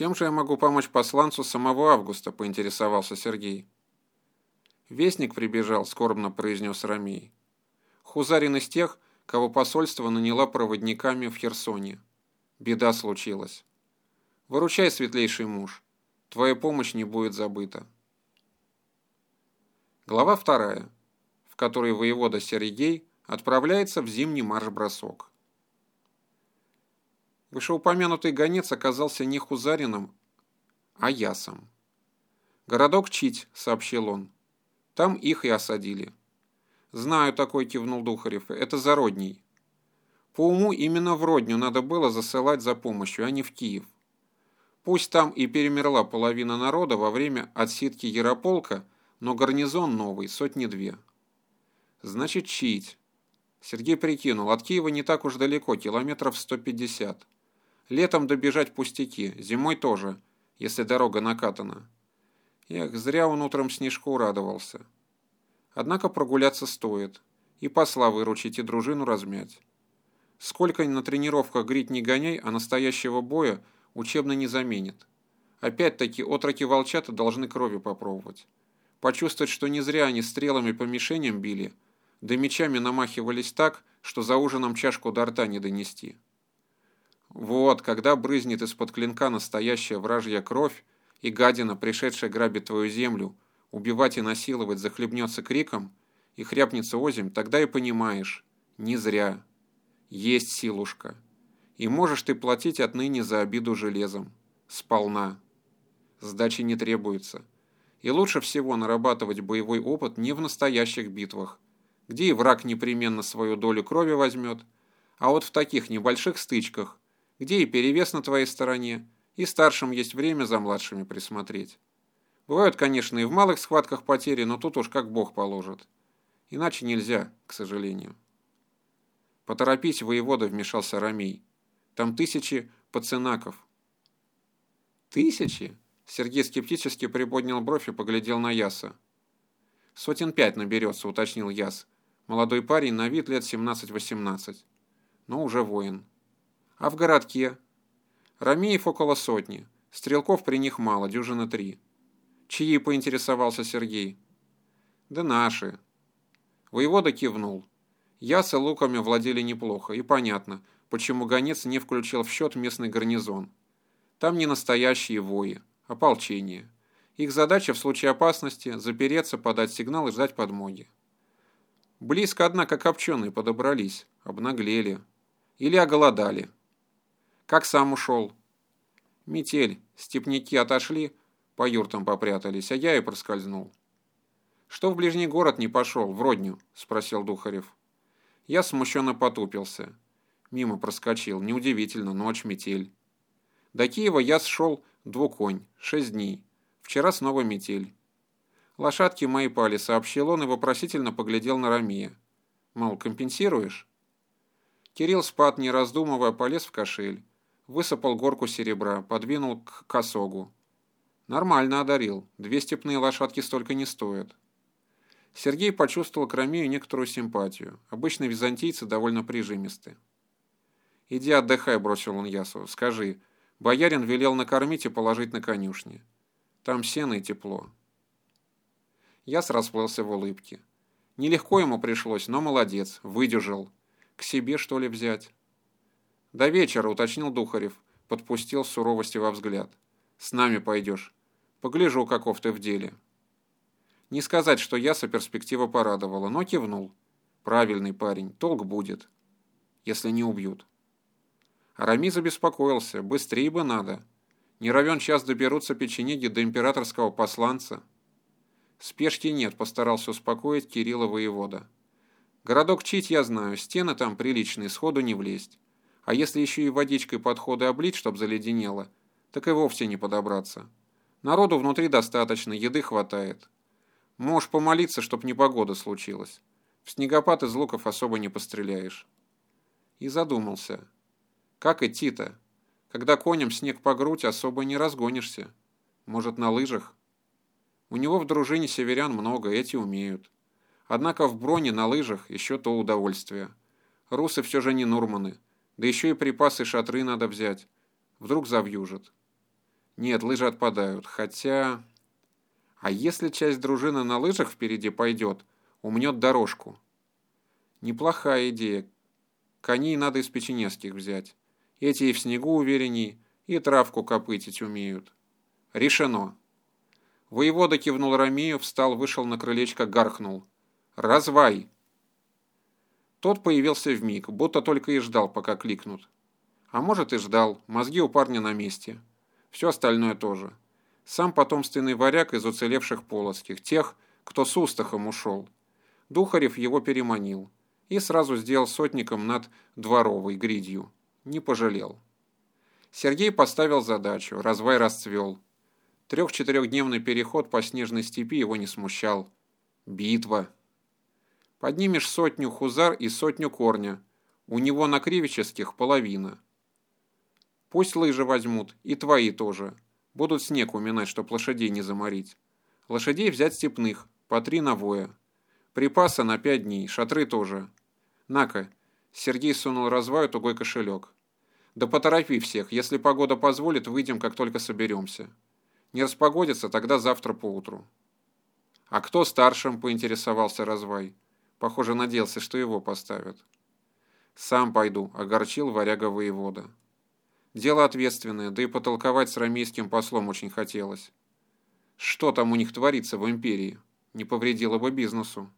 «Чем же я могу помочь посланцу самого Августа?» – поинтересовался Сергей. «Вестник прибежал», – скорбно произнес Ромей. «Хузарин из тех, кого посольство наняло проводниками в Херсоне. Беда случилась. Выручай, светлейший муж, твоя помощь не будет забыта». Глава вторая, в которой воевода Сергей отправляется в зимний марш-бросок. Вышеупомянутый гонец оказался не Хузарином, а Ясом. «Городок Чить», — сообщил он. «Там их и осадили». «Знаю такой», — кивнул Духарев. «Это Зародний». По уму именно в Родню надо было засылать за помощью, а не в Киев. Пусть там и перемерла половина народа во время отсидки Ярополка, но гарнизон новый, сотни-две. Значит, чить. Сергей прикинул, от Киева не так уж далеко, километров 150. Летом добежать пустяки, зимой тоже, если дорога накатана. Эх, зря он утром снежку радовался. Однако прогуляться стоит. И посла выручить, и дружину размять. Сколько на тренировках грить не гоняй, а настоящего боя учебно не заменит. Опять-таки, отроки волчата должны крови попробовать. Почувствовать, что не зря они стрелами по мишеням били, да мечами намахивались так, что за ужином чашку до рта не донести. Вот, когда брызнет из-под клинка настоящая вражья кровь, и гадина, пришедшая грабить твою землю, убивать и насиловать, захлебнется криком и хряпнется озимь, тогда и понимаешь, не зря. Есть силушка. И можешь ты платить отныне за обиду железом. Сполна. Сдачи не требуется. И лучше всего нарабатывать боевой опыт не в настоящих битвах, где и враг непременно свою долю крови возьмет, а вот в таких небольших стычках, где и перевес на твоей стороне, и старшим есть время за младшими присмотреть. Бывают, конечно, и в малых схватках потери, но тут уж как Бог положит. Иначе нельзя, к сожалению. Поторопись, воевода, вмешался Рамей. Там тысячи пацанаков. Тысячи? Сергей скептически приподнял бровь и поглядел на Яса. «Сотен пять наберется», — уточнил Яс. Молодой парень на вид лет 17-18, но уже воин. А в городке? Ромеев около сотни. Стрелков при них мало, дюжина три. Чьи, поинтересовался Сергей. Да наши. Воевода кивнул. Ясы луками владели неплохо, и понятно, почему гонец не включил в счет местный гарнизон. Там не настоящие вои, ополчение. Их задача в случае опасности – запереться, подать сигнал и ждать подмоги. Близко, однако, копченые подобрались, обнаглели. Или оголодали. Как сам ушел? Метель, степняки отошли, по юртам попрятались, а я и проскользнул. «Что в ближний город не пошел, в Родню?» – спросил Духарев. Я смущенно потупился. Мимо проскочил. Неудивительно, ночь, метель. До Киева я сшел двуконь, шесть дней. Вчера снова метель. Лошадки мои пали, сообщил он и вопросительно поглядел на Рамия. Мол, компенсируешь? Кирилл спад, не раздумывая, полез в кошель высыпал горку серебра, подвинул к косогу. Нормально одарил. Две степные лошадки столько не стоят. Сергей почувствовал к Ромею некоторую симпатию. Обычно византийцы довольно прижимисты. «Иди отдыхай», — бросил он Ясу. «Скажи, боярин велел накормить и положить на конюшне. Там сено и тепло». Яс расплылся в улыбке. Нелегко ему пришлось, но молодец, выдержал. К себе, что ли, взять? «До вечера», — уточнил Духарев, подпустил суровости во взгляд. «С нами пойдешь. Погляжу, каков ты в деле». Не сказать, что яса перспектива порадовала, но кивнул. «Правильный парень, толк будет, если не убьют». Арами забеспокоился, быстрее бы надо. Не равен час доберутся печенеги до императорского посланца. Спешки нет, постарался успокоить Кирилла воевода. Городок Чить я знаю, стены там приличные, сходу не влезть. А если еще и водичкой подходы облить, чтоб заледенело, так и вовсе не подобраться. Народу внутри достаточно, еды хватает. Можешь помолиться, чтоб непогода случилась. В снегопад из луков особо не постреляешь. И задумался. Как идти-то? Когда конем снег по грудь, особо не разгонишься. Может, на лыжах? У него в дружине северян много, эти умеют. Однако в броне на лыжах еще то удовольствие. Русы все же не нурманы. Да еще и припасы шатры надо взять. Вдруг завьюжит. Нет, лыжи отпадают, хотя... А если часть дружины на лыжах впереди пойдет, умнет дорожку? Неплохая идея. Коней надо из печенежских взять. Эти и в снегу уверенней, и травку копытить умеют. Решено. Воевода кивнул Ромею, встал, вышел на крылечко, гаркнул. «Развай!» Тот появился в миг, будто только и ждал, пока кликнут. А может и ждал, мозги у парня на месте. Все остальное тоже. Сам потомственный варяг из уцелевших полоцких, тех, кто с Устахом ушел. Духарев его переманил и сразу сделал сотником над дворовой гридью. Не пожалел. Сергей поставил задачу, развай расцвел. Трех-четырехдневный переход по снежной степи его не смущал. Битва. Поднимешь сотню хузар и сотню корня. У него на кривических половина. Пусть лыжи возьмут, и твои тоже. Будут снег уминать, чтоб лошадей не заморить. Лошадей взять степных, по три навоя. Припасы на пять дней, шатры тоже. На-ка, Сергей сунул разваю тугой кошелек. Да поторопи всех, если погода позволит, выйдем, как только соберемся. Не распогодится, тогда завтра поутру. А кто старшим, поинтересовался развай. Похоже, надеялся, что его поставят. «Сам пойду», — огорчил варяга воевода. Дело ответственное, да и потолковать с рамейским послом очень хотелось. Что там у них творится в империи? Не повредило бы бизнесу.